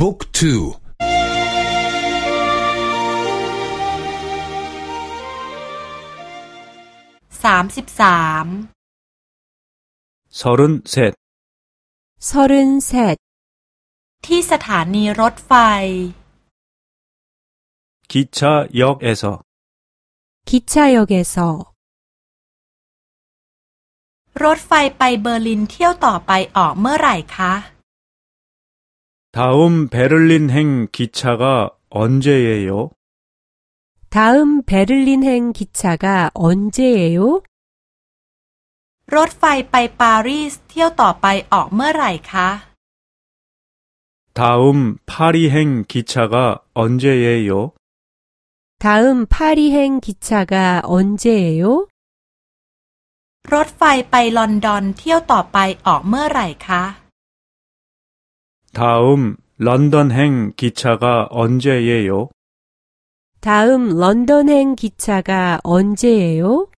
บุ๊กทูสามสิบสาม서른셋서른셋ที่สถานีรถไฟ 기차역에서 기차역에서 รถไฟไปเบอร์ลินเที่ยวต่อไปออกเมื่อไหร่คะ 다음 베를린행 기차가 언제예요? 다음 베를린행 기차가 언제예요? รถไฟไปปารีสเที่ยวต่อไปออกเมื่อไหร่คะ 다음 파리행 기차가 언제예요? 다음 파리행 기차가 언제예요? รถไฟไปลอนดอนเที่ยวต่อไปออกเมื่อไหร่คะ 다음 런던행 기차가 언제예요? 다음 런던행 기차가 언제예요?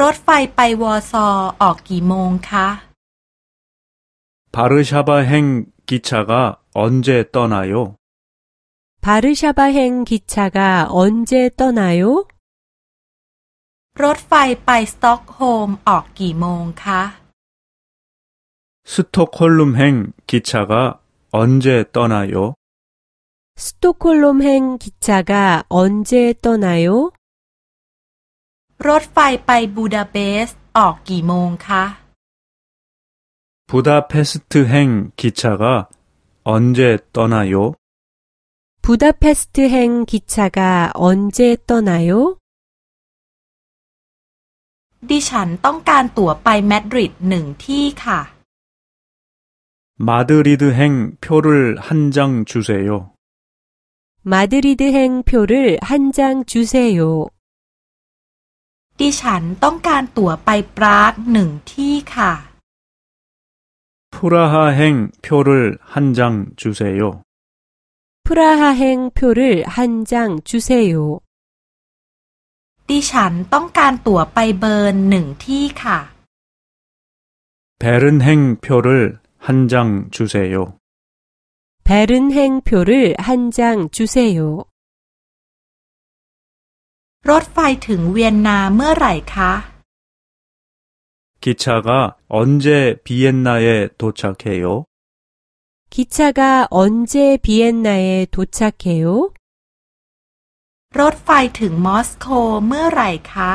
รถไฟไปวอร์ซอออกกี่โมงคะ 바르샤바행 기차가 언제 떠나요? 바르샤바행 기차가 언제 떠나요? รถไฟไปสต็อกโฮล์มออกกี่โมงคะ 스톡홀룸행 기차가 언제 떠나요? 스톡홀름행 기차가 언제 떠나요? รถไฟไปบูดาเปสต์ออกกี่โมงคะ 부다페스트 행 기차가 언제 떠나요? 부다페스트 행 기차가 언제 떠나요? ดิฉันต้องการตั๋วไปมาดริดหนึ่งที่ค่ะ 마드리드 행 표를 한 장 주세요. 마드리드 행 표를 한 장 주세요. ดิฉันต้องการตั๋วไปปรากหนึ่งที่ค่ะ 프라하 행 표를 한 장 주세요. 프라하 행 표를 한 장 주세요. ดิฉันต้องการตั๋วไปเบิร์นหนึ่งที่ค่ะ 베른 행 표를 한 장 주세요. 베른 행 표를 한 장 주세요. รถไฟถึงเวียนนาเมื่อไหร่คะ 기차가 언제 비엔나에 도착해요? 기차가 언제 비엔나에 도착해요? รถไฟถึงมอสโกเมื่อไหร่คะ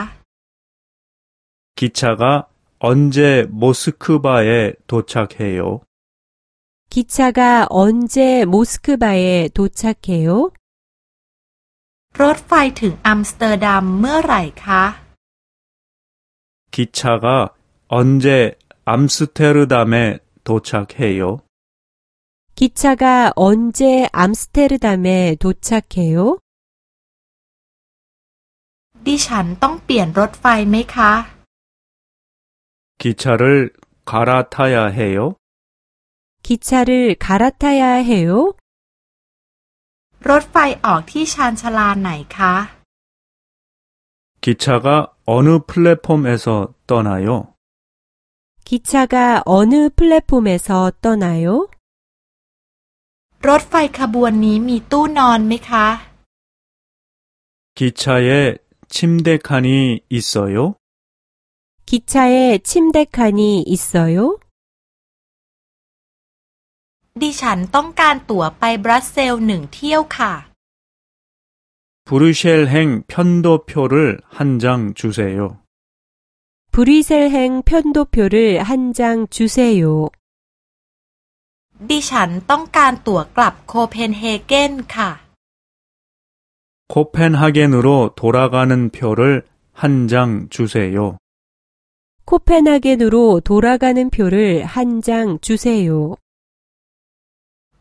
기차가 언제 모스크바에 도착해요? 기차가 언제 모스크바에 도착해요? รถไฟถึงอัมสเตอร์ดัมเมื่อไหร่คะ 기차가 언제 암스테르담에 도착해요? 기차가 언제 암스테르담에 도착해요? ดิฉันต้องเปลี่ยนรถไฟไหมคะ 기차를 갈아타야 해요? 기차를 갈아타야 해요? รถไฟออกที่ชานชาลาไหนคะ 기차가 어느 플랫폼에서 떠나요? 기차가 어느 플랫폼에서 떠나요? รถไฟขบวนนี้มีตู้นอนไหมคะ 기차에 침대 칸이 있어요? 기차에 침대 칸이 있어요? ดิฉันต้องการตั๋วไปบรัสเซลหนึ่งเที่ยวค่ะ 브뤼셀 행 편도표를 한 장 주세요. 브뤼셀행 편도표를 한 장 주세요. ดิฉันต้องการตั๋วกลับโคเปนเฮเกนค่ะ 코펜하겐으로 돌아가는 표를 한 장 주세요. 코펜하겐으로 돌아가는 표를 한 장 주세요.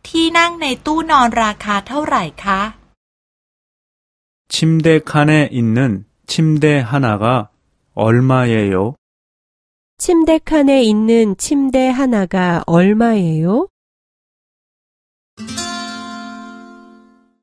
ที่นั่งในตู้นอนราคาเท่าไหร่คะ 침대 칸에 있는 침대 하나가 얼마예요? 침대 칸에 있는 침대 하나가 얼마예요?